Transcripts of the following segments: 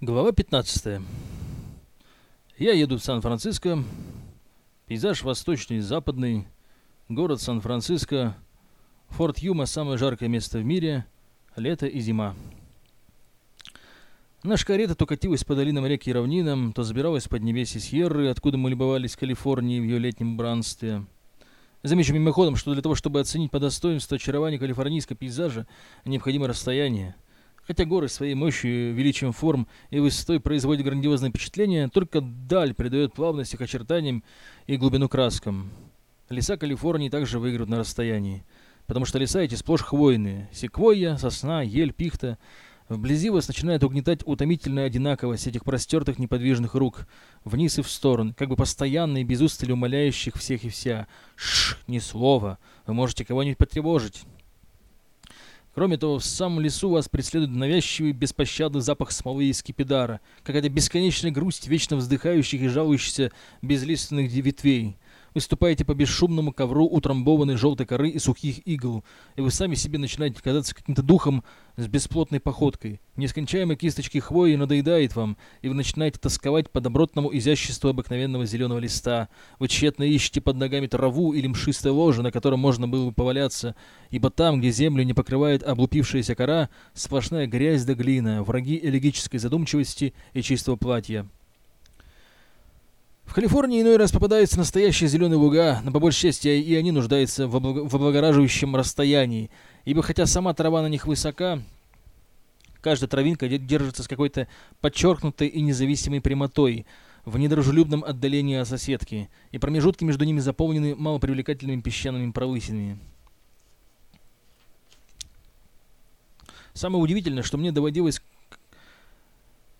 Глава 15. Я еду в Сан-Франциско. Пейзаж восточный, западный. Город Сан-Франциско. Форт Юма – самое жаркое место в мире. Лето и зима. Наша карета то катилась по долинам рек и равнинам, то забиралась под небеси Сьерры, откуда мы любовались Калифорнией в ее летнем бранстве. Замечу мимоходом, что для того, чтобы оценить по достоинству очарование калифорнийского пейзажа, необходимо расстояние – Хотя горы своей мощью, величием форм и высотой производят грандиозное впечатление, только даль придает плавность их очертаниям и глубину краскам. Леса Калифорнии также выиграют на расстоянии, потому что леса эти сплошь хвойные. Секвойя, сосна, ель, пихта. Вблизи вас начинает угнетать утомительная одинаковость этих простертых неподвижных рук, вниз и в сторону, как бы постоянно и без устали умоляющих всех и вся. Шш, ни слова, вы можете кого-нибудь потревожить. Кроме того, в самом лесу вас преследует навязчивый беспощадный запах смолы и скипидара, какая-то бесконечная грусть вечно вздыхающих и жалующихся безлиственных ветвей. Вы ступаете по бесшумному ковру утрамбованной желтой коры и сухих игл, и вы сами себе начинаете казаться каким-то духом с бесплотной походкой. Нескончаемой кисточки хвои надоедает вам, и вы начинаете тосковать по добротному изяществу обыкновенного зеленого листа. Вы тщетно ищете под ногами траву или мшистое ложе, на котором можно было бы поваляться, ибо там, где землю не покрывает облупившаяся кора, сплошная грязь да глина, враги элегической задумчивости и чистого платья. В Калифорнии иной раз попадаются настоящие зеленые луга, но по большей части и они нуждаются в, облаг... в облагораживающем расстоянии, ибо хотя сама трава на них высока, каждая травинка держится с какой-то подчеркнутой и независимой прямотой, в недружелюбном отдалении от соседки, и промежутки между ними заполнены малопривлекательными песчаными пролысинами. Самое удивительное, что мне доводилось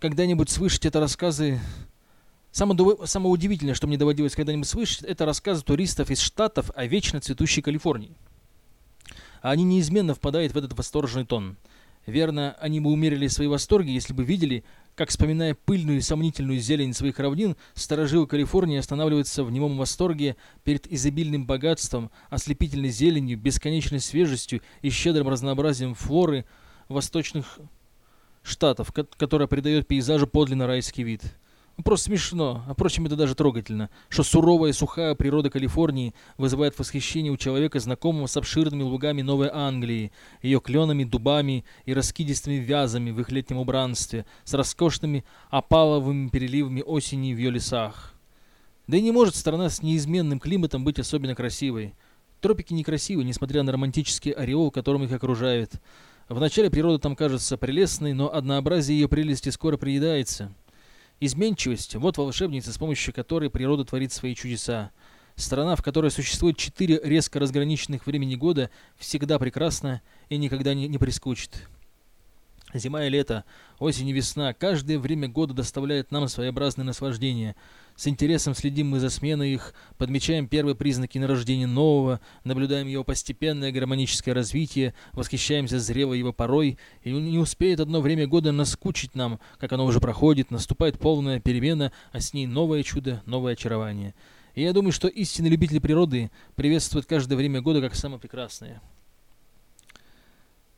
когда-нибудь слышать это рассказы Самое, самое удивительное, что мне доводилось когда-нибудь слышать, это рассказы туристов из Штатов о вечно цветущей Калифорнии. Они неизменно впадают в этот восторженный тон. Верно, они бы умерили свои восторги, если бы видели, как, вспоминая пыльную и сомнительную зелень своих равнин, старожилы Калифорнии останавливаются в немом восторге перед изобильным богатством, ослепительной зеленью, бесконечной свежестью и щедрым разнообразием флоры восточных штатов, которая придает пейзажу подлинно райский вид. Просто смешно, а впрочем это даже трогательно, что суровая сухая природа Калифорнии вызывает восхищение у человека, знакомого с обширными лугами Новой Англии, ее кленами, дубами и раскидистыми вязами в их летнем убранстве, с роскошными опаловыми переливами осени в ее лесах. Да и не может страна с неизменным климатом быть особенно красивой. Тропики некрасивы, несмотря на романтический ореол, которым их окружает. Вначале природа там кажется прелестной, но однообразие ее прелести скоро приедается. Изменчивость – вот волшебница, с помощью которой природа творит свои чудеса. Страна, в которой существует четыре резко разграниченных времени года, всегда прекрасна и никогда не, не прискучит. Зима и лето, осень и весна, каждое время года доставляет нам своеобразное наслаждение – с интересом следим мы за сменой их, подмечаем первые признаки нарождения нового, наблюдаем его постепенное гармоническое развитие, восхищаемся зрелой его порой, и не успеет одно время года наскучить нам, как оно уже проходит, наступает полная перемена, а с ней новое чудо, новое очарование. И я думаю, что истинный любитель природы приветствует каждое время года как самое прекрасное.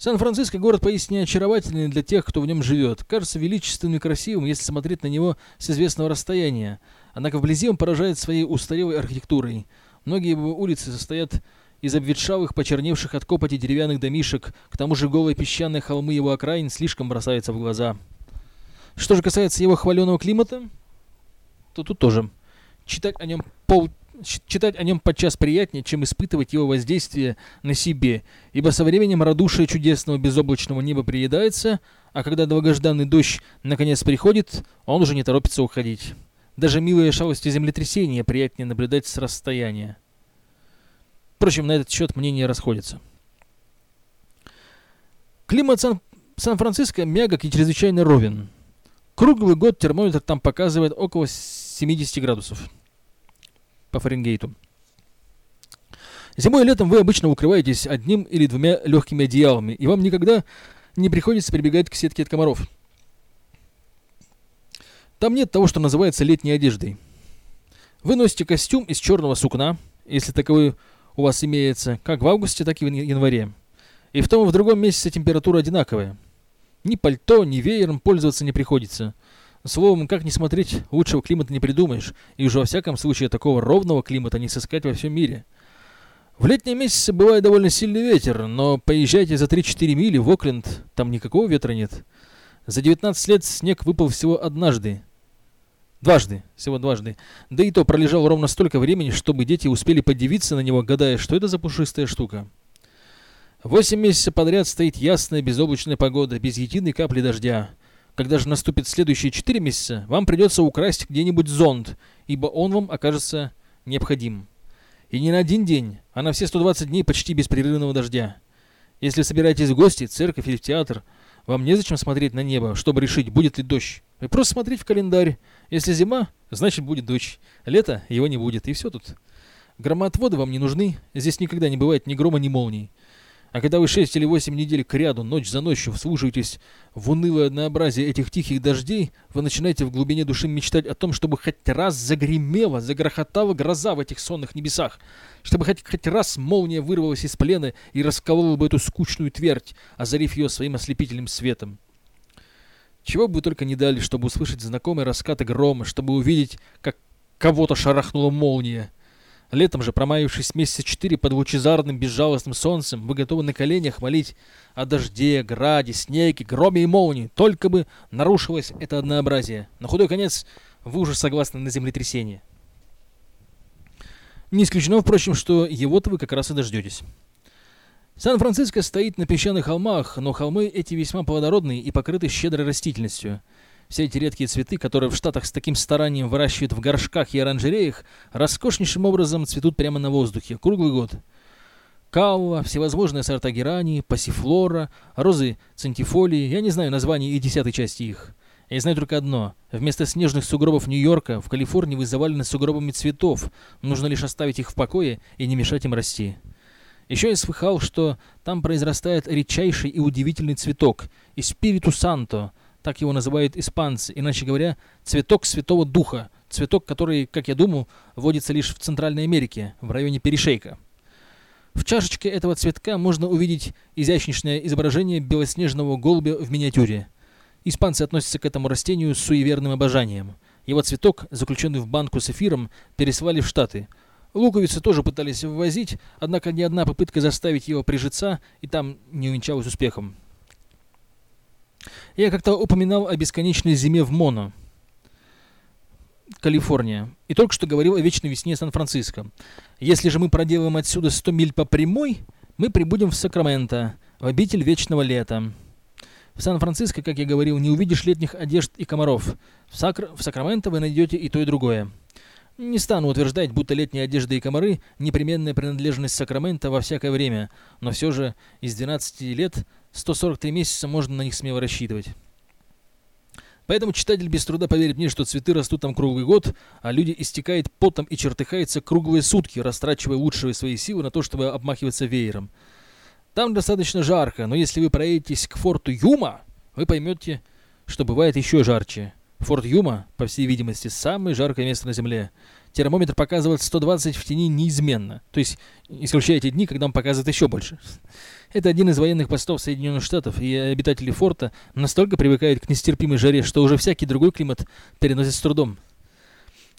Сан-Франциско – город поистине очаровательный для тех, кто в нем живет. Кажется величественным и красивым, если смотреть на него с известного расстояния. Однако вблизи он поражает своей устарелой архитектурой. Многие его улицы состоят из обветшалых, почерневших от копоти деревянных домишек, к тому же голые песчаные холмы его окраин слишком бросаются в глаза. Что же касается его хваленого климата, то тут тоже. Читать о нем пол читать о нем подчас приятнее, чем испытывать его воздействие на себе, ибо со временем радушие чудесного безоблачного неба приедается, а когда долгожданный дождь наконец приходит, он уже не торопится уходить. Даже милые шалости землетрясения приятнее наблюдать с расстояния. Впрочем, на этот счет мнения расходятся. Климат Сан- Сан-Франциско мягок и чрезвычайно ровен. Круглый год термометр там показывает около 70 градусов по Фаренгейту. Зимой и летом вы обычно укрываетесь одним или двумя легкими одеялами, и вам никогда не приходится прибегать к сетке от комаров. Там нет того, что называется летней одеждой. Вы носите костюм из черного сукна, если таковой у вас имеется, как в августе, так и в январе. И в том и в другом месяце температура одинаковая. Ни пальто, ни веером пользоваться не приходится. Словом, как не смотреть, лучшего климата не придумаешь, и уже во всяком случае такого ровного климата не сыскать во всем мире. В летние месяцы бывает довольно сильный ветер, но поезжайте за 3-4 мили в Окленд, там никакого ветра нет. За 19 лет снег выпал всего однажды. Дважды, всего дважды. Да и то пролежал ровно столько времени, чтобы дети успели подивиться на него, гадая, что это за пушистая штука. Восемь месяцев подряд стоит ясная безоблачная погода, без единой капли дождя. Когда же наступит следующие четыре месяца, вам придется украсть где-нибудь зонт, ибо он вам окажется необходим. И не на один день, а на все 120 дней почти беспрерывного дождя. Если собираетесь в гости, церковь или в театр, вам незачем смотреть на небо, чтобы решить, будет ли дождь. Вы просто смотреть в календарь. Если зима, значит будет дождь. Лето его не будет, и все тут. Громоотводы вам не нужны, здесь никогда не бывает ни грома, ни молний. А когда вы шесть или восемь недель к ряду, ночь за ночью, вслушаетесь в унылое однообразие этих тихих дождей, вы начинаете в глубине души мечтать о том, чтобы хоть раз загремела, загрохотала гроза в этих сонных небесах, чтобы хоть, хоть раз молния вырвалась из плена и расколола бы эту скучную твердь, озарив ее своим ослепительным светом. Чего бы только не дали, чтобы услышать знакомые раскаты грома, чтобы увидеть, как кого-то шарахнула молния. Летом же, промаявшись месяца четыре под лучезарным безжалостным солнцем, вы готовы на коленях молить о дожде, граде, снеге, громе и молнии, только бы нарушилось это однообразие. На худой конец вы уже согласны на землетрясение. Не исключено, впрочем, что его-то вы как раз и дождетесь. Сан-Франциско стоит на песчаных холмах, но холмы эти весьма плодородные и покрыты щедрой растительностью – все эти редкие цветы, которые в Штатах с таким старанием выращивают в горшках и оранжереях, роскошнейшим образом цветут прямо на воздухе, круглый год. Калва, всевозможные сорта герани, пассифлора, розы центифолии, я не знаю названий и десятой части их. Я знаю только одно. Вместо снежных сугробов Нью-Йорка в Калифорнии вы завалены сугробами цветов. Нужно лишь оставить их в покое и не мешать им расти. Еще я слыхал, что там произрастает редчайший и удивительный цветок – Испириту Санто, так его называют испанцы, иначе говоря, цветок Святого Духа, цветок, который, как я думаю, водится лишь в Центральной Америке, в районе перешейка. В чашечке этого цветка можно увидеть изящнейшее изображение белоснежного голубя в миниатюре. Испанцы относятся к этому растению с суеверным обожанием. Его цветок, заключенный в банку с эфиром, пересылали в Штаты. Луковицы тоже пытались ввозить, однако ни одна попытка заставить его прижиться и там не увенчалась успехом. Я как-то упоминал о бесконечной зиме в Моно, Калифорния, и только что говорил о вечной весне Сан-Франциско. Если же мы проделаем отсюда 100 миль по прямой, мы прибудем в Сакраменто, в обитель вечного лета. В Сан-Франциско, как я говорил, не увидишь летних одежд и комаров. В, Сакр... в Сакраменто вы найдете и то, и другое. Не стану утверждать, будто летние одежды и комары – непременная принадлежность Сакрамента во всякое время, но все же из 12 лет 143 месяца можно на них смело рассчитывать. Поэтому читатель без труда поверит мне, что цветы растут там круглый год, а люди истекают потом и чертыхаются круглые сутки, растрачивая лучшие свои силы на то, чтобы обмахиваться веером. Там достаточно жарко, но если вы проедетесь к форту Юма, вы поймете, что бывает еще жарче. Форт Юма, по всей видимости, самое жаркое место на Земле. Термометр показывает 120 в тени неизменно. То есть, исключая эти дни, когда он показывает еще больше. Это один из военных постов Соединенных Штатов, и обитатели форта настолько привыкают к нестерпимой жаре, что уже всякий другой климат переносит с трудом.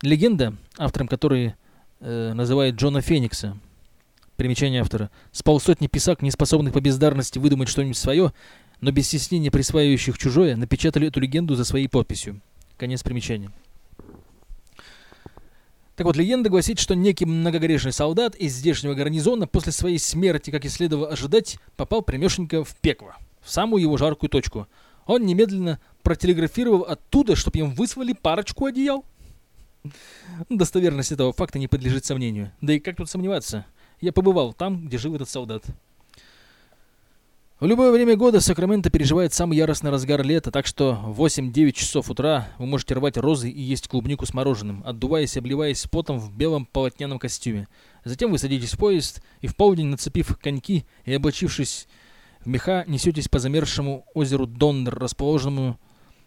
Легенда, автором которой э, называет Джона Феникса, примечание автора, с полсотни писак, не способных по бездарности выдумать что-нибудь свое, но без стеснения присваивающих чужое, напечатали эту легенду за своей подписью. Конец примечания. Так вот, легенда гласит, что некий многогрешный солдат из здешнего гарнизона после своей смерти, как и следовало ожидать, попал примешенько в пекло, в самую его жаркую точку. Он немедленно протелеграфировал оттуда, чтобы им выслали парочку одеял. Достоверность этого факта не подлежит сомнению. Да и как тут сомневаться? Я побывал там, где жил этот солдат. В любое время года Сакраменто переживает самый яростный разгар лета, так что в 8-9 часов утра вы можете рвать розы и есть клубнику с мороженым, отдуваясь и обливаясь потом в белом полотняном костюме. Затем вы садитесь в поезд и в полдень, нацепив коньки и облачившись в меха, несетесь по замерзшему озеру Доннер, расположенному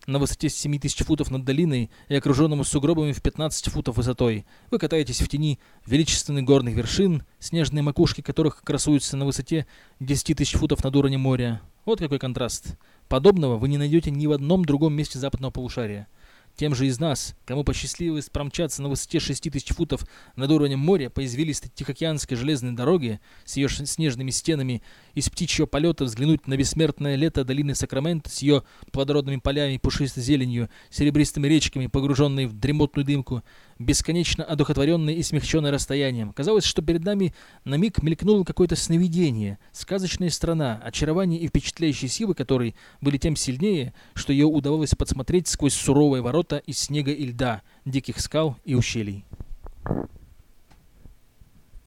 на высоте 7000 футов над долиной и окруженному сугробами в 15 футов высотой. Вы катаетесь в тени величественных горных вершин, снежные макушки которых красуются на высоте 10 тысяч футов над уровнем моря. Вот какой контраст. Подобного вы не найдете ни в одном другом месте западного полушария. Тем же из нас, кому посчастливилось промчаться на высоте 6000 футов над уровнем моря по извилистой Тихоокеанской железной дороге с ее снежными стенами, из птичьего полета взглянуть на бессмертное лето долины Сакраменто с ее плодородными полями, пушистой зеленью, серебристыми речками, погруженной в дремотную дымку, бесконечно одухотворенной и смягченной расстоянием. Казалось, что перед нами на миг мелькнуло какое-то сновидение, сказочная страна, очарование и впечатляющие силы которой были тем сильнее, что ее удавалось подсмотреть сквозь суровые ворота из снега и льда, диких скал и ущелий.